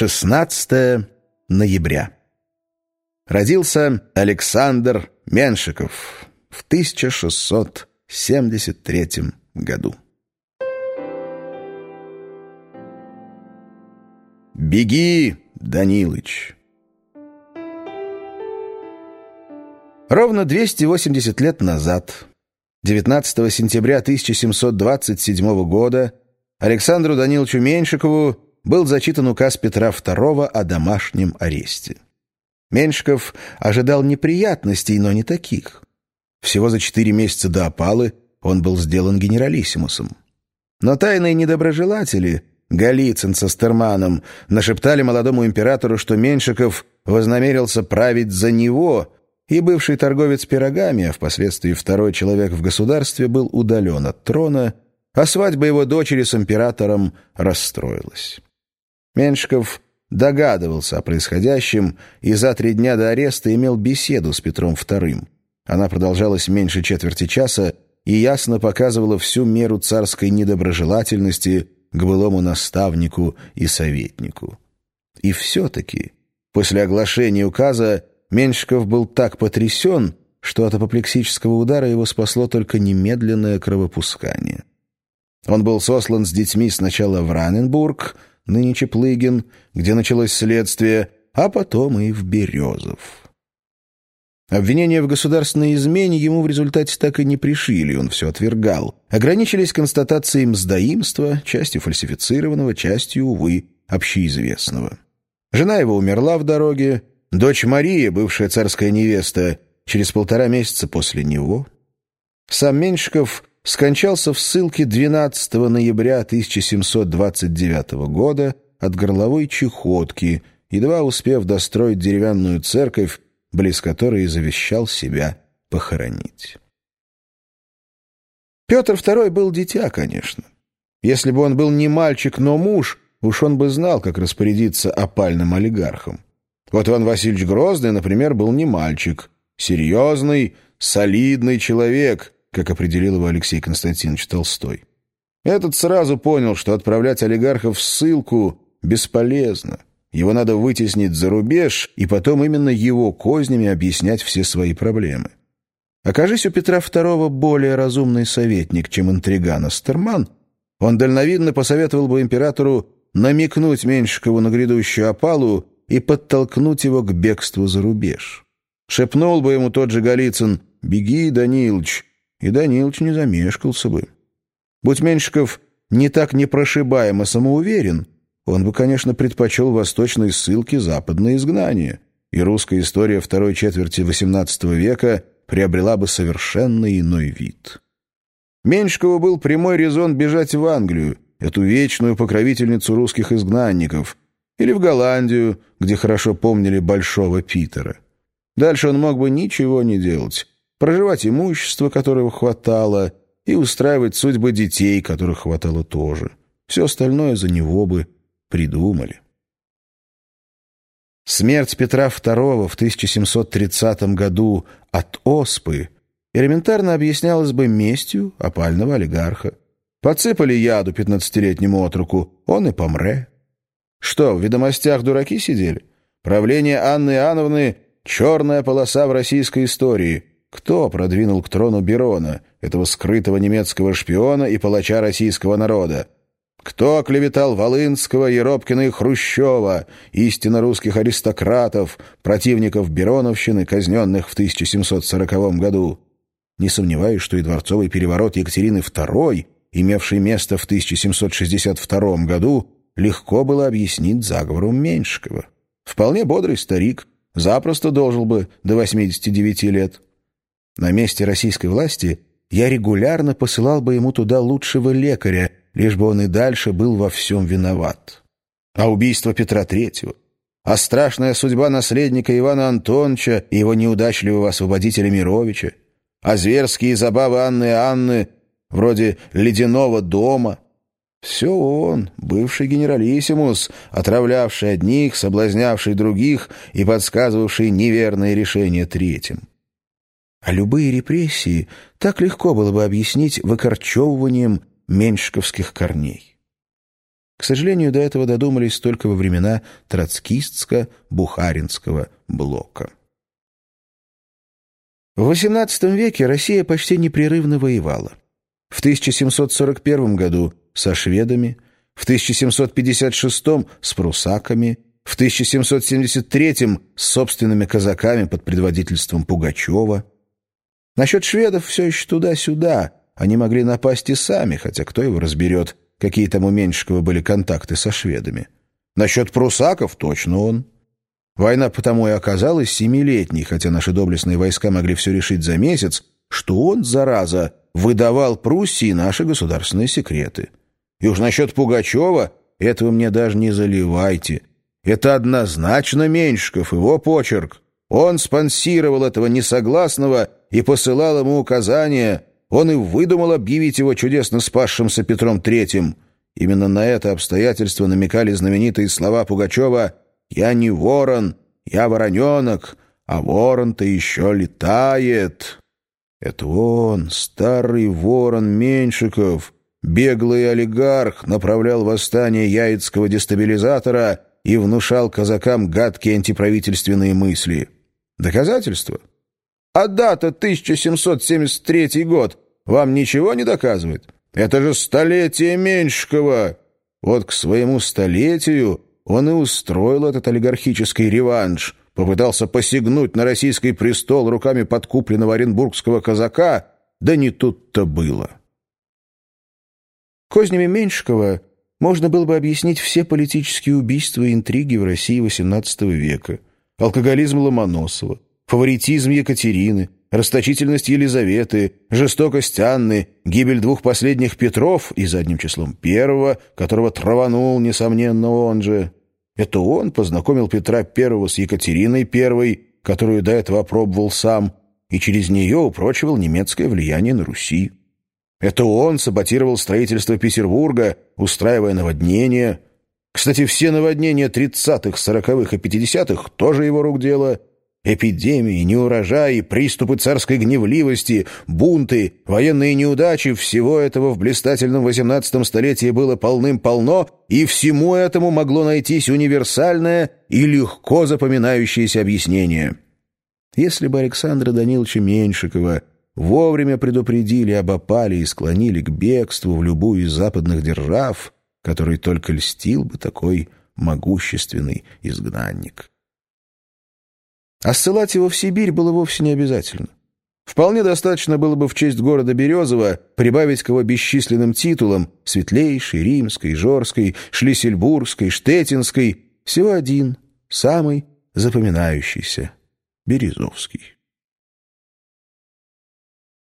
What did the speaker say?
16 ноября. Родился Александр Меншиков в 1673 году. «Беги, Данилыч!» Ровно 280 лет назад, 19 сентября 1727 года, Александру Даниловичу Меньшикову был зачитан указ Петра II о домашнем аресте. Меньшиков ожидал неприятностей, но не таких. Всего за четыре месяца до опалы он был сделан генералиссимусом. Но тайные недоброжелатели, Голицын со Стерманом, нашептали молодому императору, что Меньшиков вознамерился править за него, и бывший торговец пирогами, а впоследствии второй человек в государстве, был удален от трона, а свадьба его дочери с императором расстроилась. Меншиков догадывался о происходящем и за три дня до ареста имел беседу с Петром II. Она продолжалась меньше четверти часа и ясно показывала всю меру царской недоброжелательности к былому наставнику и советнику. И все-таки, после оглашения указа, Меншиков был так потрясен, что от апоплексического удара его спасло только немедленное кровопускание. Он был сослан с детьми сначала в Раненбург, ныне Чеплыгин, где началось следствие, а потом и в Березов. Обвинения в государственной измене ему в результате так и не пришили, он все отвергал. Ограничились констатацией мздоимства, частью фальсифицированного, частью, увы, общеизвестного. Жена его умерла в дороге, дочь Мария, бывшая царская невеста, через полтора месяца после него. Сам Меньшиков скончался в ссылке 12 ноября 1729 года от горловой чехотки, едва успев достроить деревянную церковь, близ которой и завещал себя похоронить. Петр II был дитя, конечно. Если бы он был не мальчик, но муж, уж он бы знал, как распорядиться опальным олигархом. Вот Иван Васильевич Грозный, например, был не мальчик, серьезный, солидный человек — как определил его Алексей Константинович Толстой. Этот сразу понял, что отправлять олигархов в ссылку бесполезно. Его надо вытеснить за рубеж, и потом именно его кознями объяснять все свои проблемы. Окажись у Петра II более разумный советник, чем интриган Астерман, он дальновидно посоветовал бы императору намекнуть Меньшикову на грядущую опалу и подтолкнуть его к бегству за рубеж. Шепнул бы ему тот же Голицын «Беги, Данилыч, и Данилович не замешкался бы. Будь Меньшиков не так непрошибаемо самоуверен, он бы, конечно, предпочел восточные ссылки западное изгнание, и русская история второй четверти XVIII века приобрела бы совершенно иной вид. Меньшикову был прямой резон бежать в Англию, эту вечную покровительницу русских изгнанников, или в Голландию, где хорошо помнили Большого Питера. Дальше он мог бы ничего не делать, проживать имущество, которого хватало, и устраивать судьбы детей, которых хватало тоже. Все остальное за него бы придумали. Смерть Петра II в 1730 году от оспы элементарно объяснялась бы местью опального олигарха. Подсыпали яду пятнадцатилетнему отруку, он и помре. Что, в ведомостях дураки сидели? Правление Анны Иоанновны — черная полоса в российской истории — кто продвинул к трону Берона, этого скрытого немецкого шпиона и палача российского народа? Кто клеветал Волынского, Еропкина и Хрущева, истинно русских аристократов, противников Бероновщины, казненных в 1740 году? Не сомневаюсь, что и дворцовый переворот Екатерины II, имевший место в 1762 году, легко было объяснить заговором Меньшикова. Вполне бодрый старик, запросто дожил бы до 89 лет. На месте российской власти я регулярно посылал бы ему туда лучшего лекаря, лишь бы он и дальше был во всем виноват. А убийство Петра Третьего, а страшная судьба наследника Ивана Антоновича и его неудачливого освободителя Мировича, а зверские забавы Анны и Анны, вроде «Ледяного дома», все он, бывший генералиссимус, отравлявший одних, соблазнявший других и подсказывавший неверные решения третьим. А любые репрессии так легко было бы объяснить выкорчевыванием меньшиковских корней. К сожалению, до этого додумались только во времена троцкистско-бухаринского блока. В XVIII веке Россия почти непрерывно воевала. В 1741 году со шведами, в 1756 с прусаками, в 1773 с собственными казаками под предводительством Пугачева. Насчет шведов все еще туда-сюда. Они могли напасть и сами, хотя кто его разберет, какие там у Меньшикова были контакты со шведами. Насчет прусаков точно он. Война потому и оказалась семилетней, хотя наши доблестные войска могли все решить за месяц, что он, зараза, выдавал Пруссии наши государственные секреты. И уж насчет Пугачева этого мне даже не заливайте. Это однозначно Меньшиков, его почерк. Он спонсировал этого несогласного и посылал ему указания. Он и выдумал объявить его чудесно спасшимся Петром Третьим. Именно на это обстоятельство намекали знаменитые слова Пугачева «Я не ворон, я вороненок, а ворон-то еще летает». Это он, старый ворон Меньшиков, беглый олигарх, направлял восстание яицкого дестабилизатора и внушал казакам гадкие антиправительственные мысли. Доказательства? А дата 1773 год вам ничего не доказывает? Это же столетие Меньшикова! Вот к своему столетию он и устроил этот олигархический реванш, попытался посягнуть на российский престол руками подкупленного оренбургского казака, да не тут-то было. Кознями Меньшикова можно было бы объяснить все политические убийства и интриги в России XVIII века, алкоголизм Ломоносова, фаворитизм Екатерины, расточительность Елизаветы, жестокость Анны, гибель двух последних Петров и задним числом первого, которого траванул, несомненно, он же. Это он познакомил Петра I с Екатериной I, которую до этого опробовал сам, и через нее упрочивал немецкое влияние на Руси. Это он саботировал строительство Петербурга, устраивая наводнения. Кстати, все наводнения 30-х, 40-х и 50-х тоже его рук дело – Эпидемии, неурожаи, приступы царской гневливости, бунты, военные неудачи — всего этого в блистательном XVIII столетии было полным-полно, и всему этому могло найтись универсальное и легко запоминающееся объяснение. Если бы Александра Даниловича Меньшикова вовремя предупредили об опале и склонили к бегству в любую из западных держав, который только льстил бы такой могущественный изгнанник. А ссылать его в Сибирь было вовсе не обязательно. Вполне достаточно было бы в честь города Березово прибавить к его бесчисленным титулам Светлейшей, Римской, Жорской, Шлиссельбургской, Штетинской всего один, самый запоминающийся — Березовский.